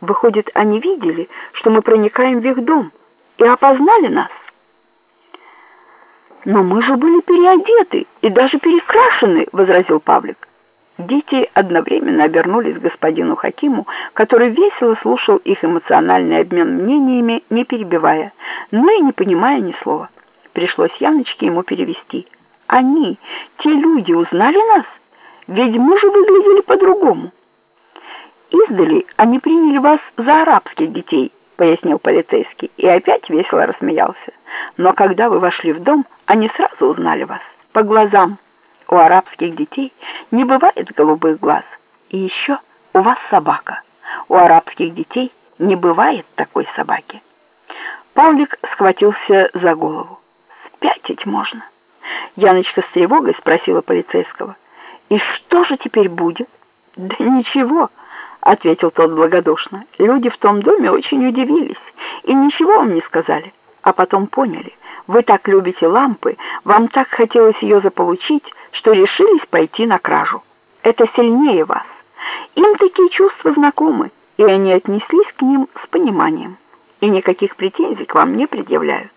Выходит, они видели, что мы проникаем в их дом и опознали нас. Но мы же были переодеты и даже перекрашены, возразил Павлик. Дети одновременно обернулись к господину Хакиму, который весело слушал их эмоциональный обмен мнениями, не перебивая, но и не понимая ни слова. Пришлось Яночке ему перевести. Они, те люди, узнали нас? Ведь мы же выглядели по-другому. Издали они приняли вас за арабских детей, пояснил полицейский, и опять весело рассмеялся. Но когда вы вошли в дом, они сразу узнали вас по глазам. У арабских детей не бывает голубых глаз. И еще у вас собака. У арабских детей не бывает такой собаки. Павлик схватился за голову. Спятить можно. Яночка с тревогой спросила полицейского. И что же теперь будет? Да ничего ответил тот благодушно. Люди в том доме очень удивились и ничего вам не сказали, а потом поняли. Вы так любите лампы, вам так хотелось ее заполучить, что решились пойти на кражу. Это сильнее вас. Им такие чувства знакомы, и они отнеслись к ним с пониманием. И никаких претензий к вам не предъявляют.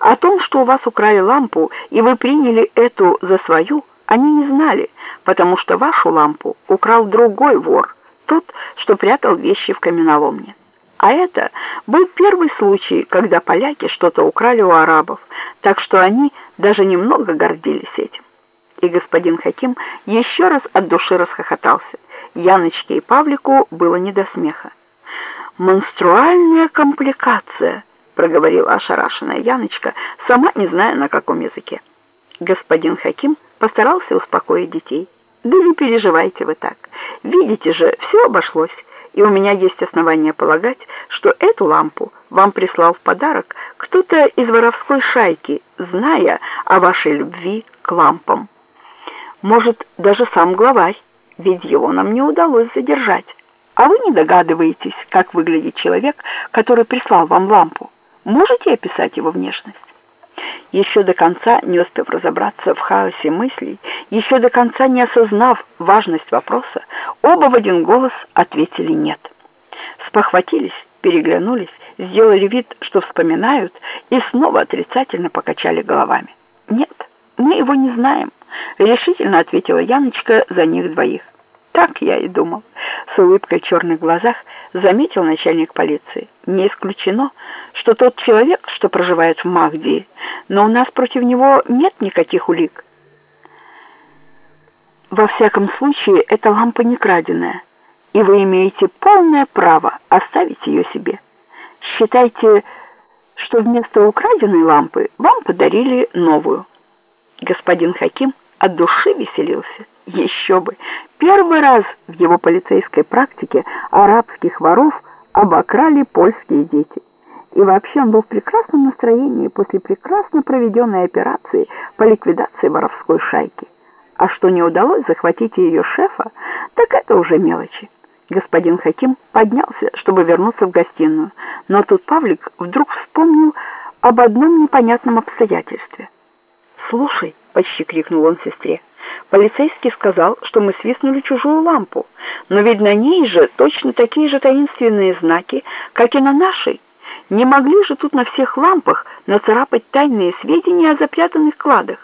О том, что у вас украли лампу, и вы приняли эту за свою, они не знали, потому что вашу лампу украл другой вор – тот, что прятал вещи в каменоломне. А это был первый случай, когда поляки что-то украли у арабов, так что они даже немного гордились этим. И господин Хаким еще раз от души расхохотался. Яночке и Павлику было не до смеха. «Монструальная компликация», — проговорила ошарашенная Яночка, сама не зная, на каком языке. Господин Хаким постарался успокоить детей. «Да не переживайте вы так. Видите же, все обошлось, и у меня есть основания полагать, что эту лампу вам прислал в подарок кто-то из воровской шайки, зная о вашей любви к лампам. Может, даже сам главарь, ведь его нам не удалось задержать. А вы не догадываетесь, как выглядит человек, который прислал вам лампу? Можете описать его внешность? Еще до конца не успев разобраться в хаосе мыслей, еще до конца не осознав важность вопроса, оба в один голос ответили «нет». Спохватились, переглянулись, сделали вид, что вспоминают, и снова отрицательно покачали головами. «Нет, мы его не знаем», — решительно ответила Яночка за них двоих. «Так я и думал», — с улыбкой в черных глазах заметил начальник полиции. «Не исключено, что тот человек, что проживает в Махдии, но у нас против него нет никаких улик. Во всяком случае, эта лампа не краденая, и вы имеете полное право оставить ее себе. Считайте, что вместо украденной лампы вам подарили новую. Господин Хаким от души веселился. Еще бы! Первый раз в его полицейской практике арабских воров обокрали польские дети. И вообще он был в прекрасном настроении после прекрасно проведенной операции по ликвидации воровской шайки. А что не удалось захватить ее шефа, так это уже мелочи. Господин Хаким поднялся, чтобы вернуться в гостиную, но тут Павлик вдруг вспомнил об одном непонятном обстоятельстве. «Слушай», — почти крикнул он сестре, — «полицейский сказал, что мы свистнули чужую лампу, но ведь на ней же точно такие же таинственные знаки, как и на нашей». Не могли же тут на всех лампах нацарапать тайные сведения о запрятанных кладах?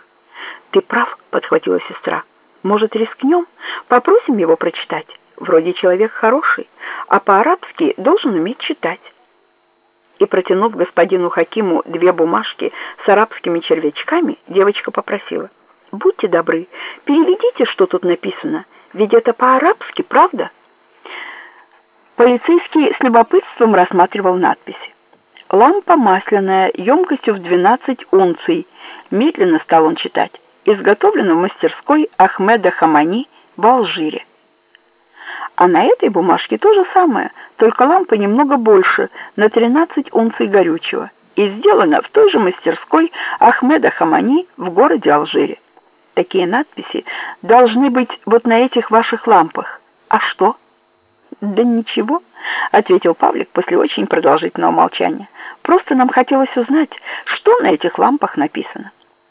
Ты прав, подхватила сестра. Может, рискнем? Попросим его прочитать. Вроде человек хороший, а по-арабски должен уметь читать. И протянув господину Хакиму две бумажки с арабскими червячками, девочка попросила: "Будьте добры, переведите, что тут написано, ведь это по-арабски, правда?" Полицейский с любопытством рассматривал надписи. Лампа масляная, емкостью в 12 унций. Медленно стал он читать. Изготовлена в мастерской Ахмеда Хамани в Алжире. А на этой бумажке то же самое, только лампа немного больше, на 13 унций горючего, и сделана в той же мастерской Ахмеда Хамани в городе Алжире. Такие надписи должны быть вот на этих ваших лампах. А что? Да ничего, ответил Павлик после очень продолжительного молчания. Просто нам хотелось узнать, что на этих лампах написано.